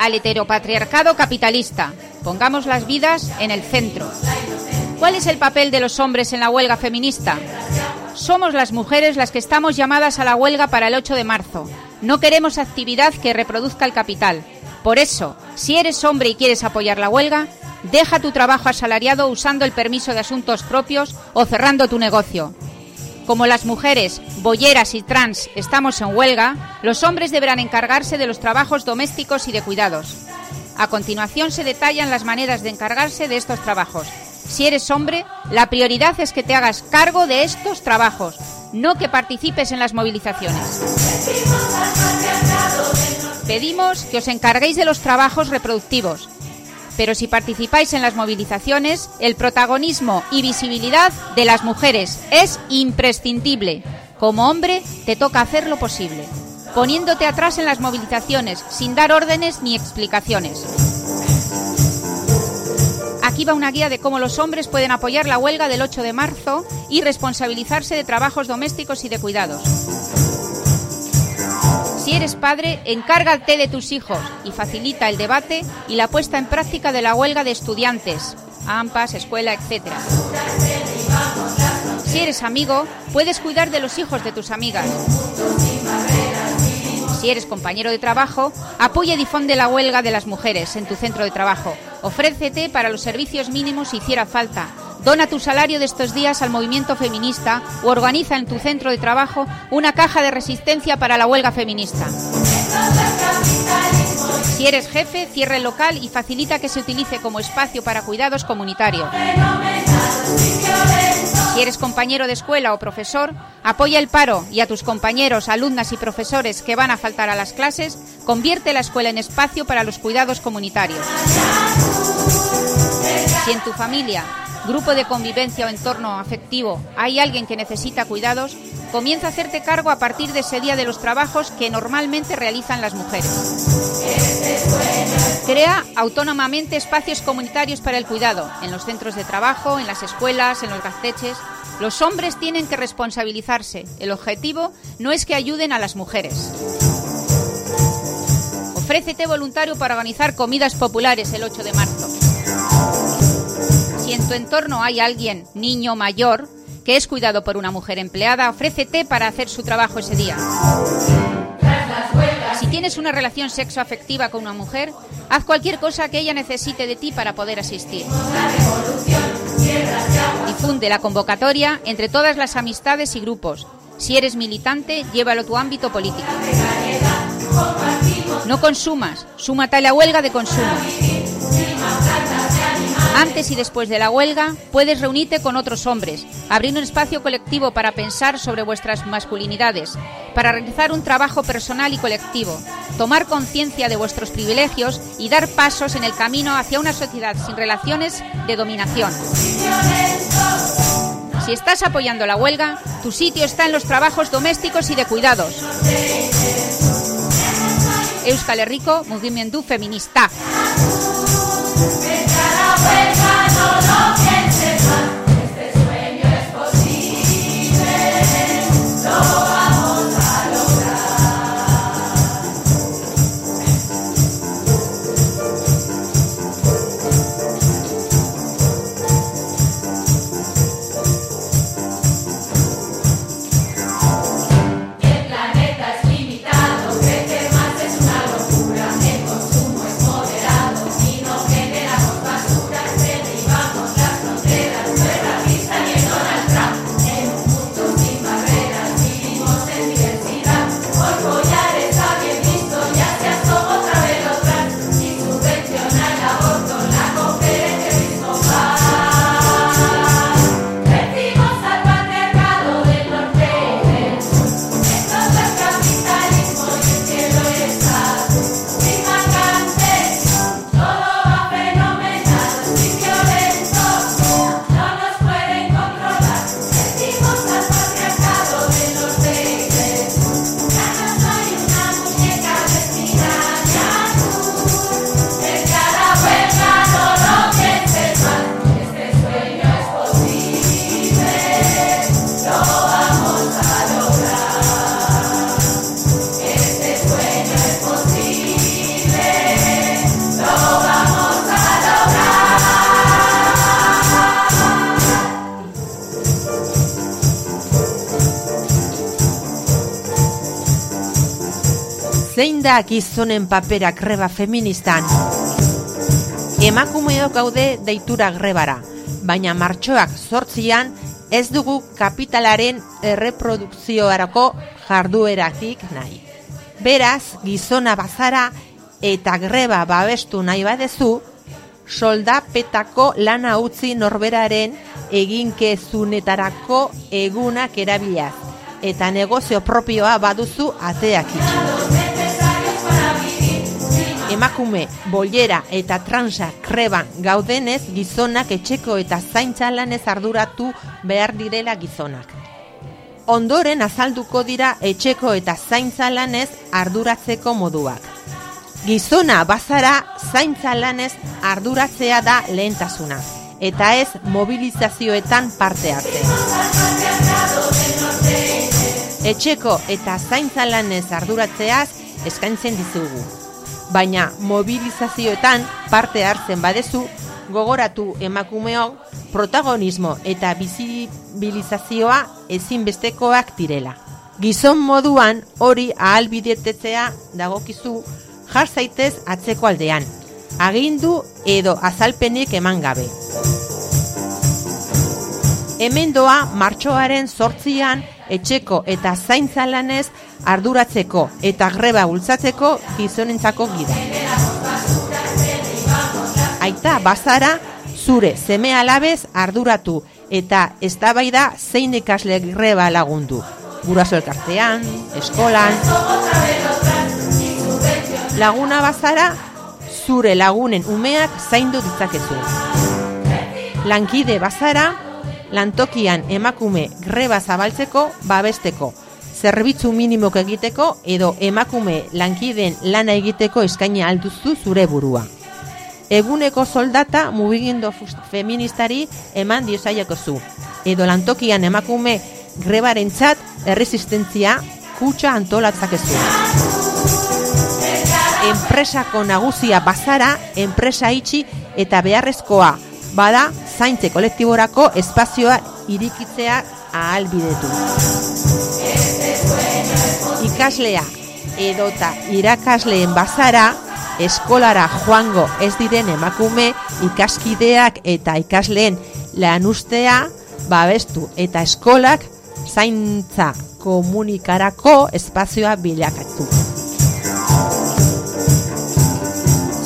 al heteropatriarcado capitalista. Pongamos las vidas en el centro. ¿Cuál es el papel de los hombres en la huelga feminista? Somos las mujeres las que estamos llamadas a la huelga para el 8 de marzo. No queremos actividad que reproduzca el capital. Por eso, si eres hombre y quieres apoyar la huelga, deja tu trabajo asalariado usando el permiso de asuntos propios o cerrando tu negocio. Como las mujeres, bolleras y trans estamos en huelga, los hombres deberán encargarse de los trabajos domésticos y de cuidados. A continuación se detallan las maneras de encargarse de estos trabajos. Si eres hombre, la prioridad es que te hagas cargo de estos trabajos, no que participes en las movilizaciones. Pedimos que os encarguéis de los trabajos reproductivos, pero si participáis en las movilizaciones, el protagonismo y visibilidad de las mujeres es imprescindible. Como hombre, te toca hacer lo posible, poniéndote atrás en las movilizaciones, sin dar órdenes ni explicaciones. Aquí va una guía de cómo los hombres pueden apoyar la huelga del 8 de marzo y responsabilizarse de trabajos domésticos y de cuidados. Si eres padre, encárgate de tus hijos y facilita el debate y la puesta en práctica de la huelga de estudiantes, AMPAS, escuela, etc. Si eres amigo, puedes cuidar de los hijos de tus amigas. Si eres compañero de trabajo, apoya y difunde la huelga de las mujeres en tu centro de trabajo. Ofrécete para los servicios mínimos si hiciera falta. Dona tu salario de estos días al movimiento feminista o organiza en tu centro de trabajo una caja de resistencia para la huelga feminista. Si eres jefe, cierra el local y facilita que se utilice como espacio para cuidados comunitarios. Si eres compañero de escuela o profesor, apoya el paro y a tus compañeros, alumnas y profesores que van a faltar a las clases, convierte la escuela en espacio para los cuidados comunitarios. Si en tu familia, grupo de convivencia o entorno afectivo hay alguien que necesita cuidados, comienza a hacerte cargo a partir de ese día de los trabajos que normalmente realizan las mujeres. Crea autónomamente espacios comunitarios para el cuidado, en los centros de trabajo, en las escuelas, en los gasteches. Los hombres tienen que responsabilizarse. El objetivo no es que ayuden a las mujeres. Ofrécete voluntario para organizar comidas populares el 8 de marzo. Si en tu entorno hay alguien, niño mayor, que es cuidado por una mujer empleada, ofrécete para hacer su trabajo ese día. Si tienes una relación sexoafectiva con una mujer, haz cualquier cosa que ella necesite de ti para poder asistir. Difunde la convocatoria entre todas las amistades y grupos. Si eres militante, llévalo a tu ámbito político. No consumas, súmate a la huelga de consumo. Antes y después de la huelga, puedes reunirte con otros hombres, abrir un espacio colectivo para pensar sobre vuestras masculinidades, para realizar un trabajo personal y colectivo, tomar conciencia de vuestros privilegios y dar pasos en el camino hacia una sociedad sin relaciones de dominación. Si estás apoyando la huelga, tu sitio está en los trabajos domésticos y de cuidados. Euskal Herriko Mugimendu Feminista. Zein da gizonen papera greba feministan? Emakumeok gaude deitura grebara, baina martxoak zortzian ez dugu kapitalaren erreprodukzioarako jardueratik nahi. Beraz, gizona bazara eta greba babestu nahi badezu, soldapetako lana utzi norberaren eginkezunetarako egunak erabiliaz eta negozio propioa baduzu ateak itxi. Emakume, bollera eta transa kreban gaudenez gizonak etxeko eta zaintza lanez arduratu behar direla gizonak. Ondoren azalduko dira etxeko eta zaintza lanez arduratzeko moduak. Gizona bazara zaintza lanez arduratzea da lehentasuna, eta ez mobilizazioetan parte hartzea. Etxeko eta zaintza lanez arduratzeaz eskaintzen dizugu. Baina mobilizazioetan parte hartzen badezu, gogoratu emakumeok protagonismo eta bizibilizazioa ezinbestekoak direla. Gizon moduan hori ahalbidetetzea dagokizu jar zaitez atzeko aldean. Agindu edo azalpenik eman gabe. Hemen doa martxoaren sortzian etxeko eta zaintza lanez arduratzeko eta greba bultzatzeko gizonentzako gida. Aita bazara zure seme alabez arduratu eta eztabaida zein ikasle greba lagundu. Guraso elkartean, eskolan. Laguna bazara zure lagunen umeak zaindu ditzakezu. Lankide bazara lantokian emakume greba zabaltzeko babesteko, zerbitzu minimok egiteko edo emakume lankideen lana egiteko eskaini alduzu zure burua. Eguneko soldata mugigindo feministari eman diosaiako zu. Edo lantokian emakume grebaren txat erresistentzia kutsa antolatzakezu. Enpresako nagusia bazara, enpresa itxi eta beharrezkoa bada zaintze kolektiborako espazioa irikitzea ahalbidetu. Ikaslea edota irakasleen bazara eskolara joango ez diren emakume ikaskideak eta ikasleen lanustea babestu eta eskolak zaintza komunikarako espazioa bilakatu.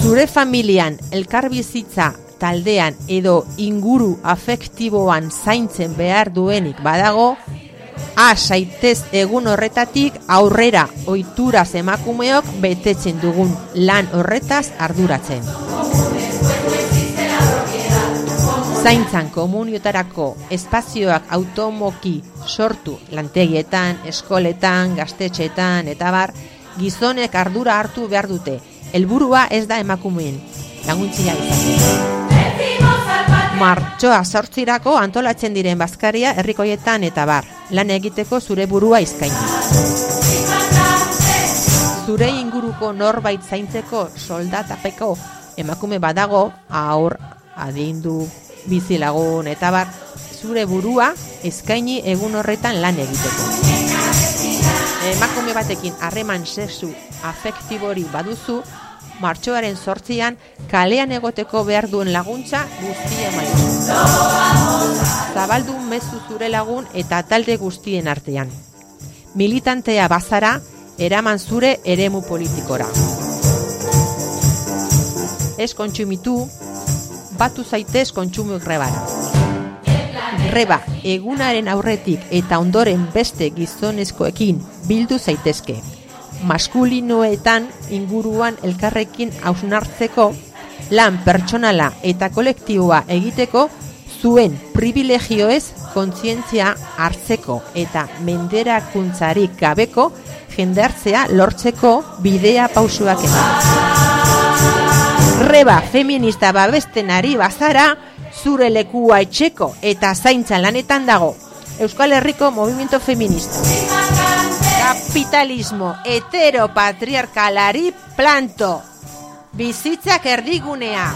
Zure familian elkarbizitza taldean edo inguru afektiboan zaintzen behar duenik badago, a saitez egun horretatik aurrera oituraz emakumeok betetzen dugun lan horretaz arduratzen. Zaintzan komuniotarako espazioak automoki sortu lantegietan, eskoletan, gaztetxetan eta bar, gizonek ardura hartu behar dute. Helburua ez da emakumeen, laguntzia izan. Martxoa sortzirako antolatzen diren bazkaria herrikoietan eta bar, lan egiteko zure burua izkaini. Zure inguruko norbait zaintzeko soldatapeko emakume badago, aur, adindu, bizilagun eta bar, zure burua eskaini egun horretan lan egiteko. Emakume batekin harreman sexu afektibori baduzu, martxoaren sortzian kalean egoteko behar duen laguntza guztia maizu. Zabaldu mezu zure lagun eta talde guztien artean. Militantea bazara, eraman zure eremu politikora. Ez kontsumitu, batu zaitez kontsumu grebara. Greba egunaren aurretik eta ondoren beste gizonezkoekin bildu zaitezke maskulinoetan inguruan elkarrekin hausnartzeko, lan pertsonala eta kolektiboa egiteko, zuen privilegioez kontzientzia hartzeko eta menderakuntzarik gabeko jendartzea lortzeko bidea pausuak eman. Reba feminista babesten ari bazara, zure lekua etxeko eta zaintza lanetan dago. Euskal Herriko Movimiento Feminista kapitalismo heteropatriarkalari planto. Bizitzak erdigunea.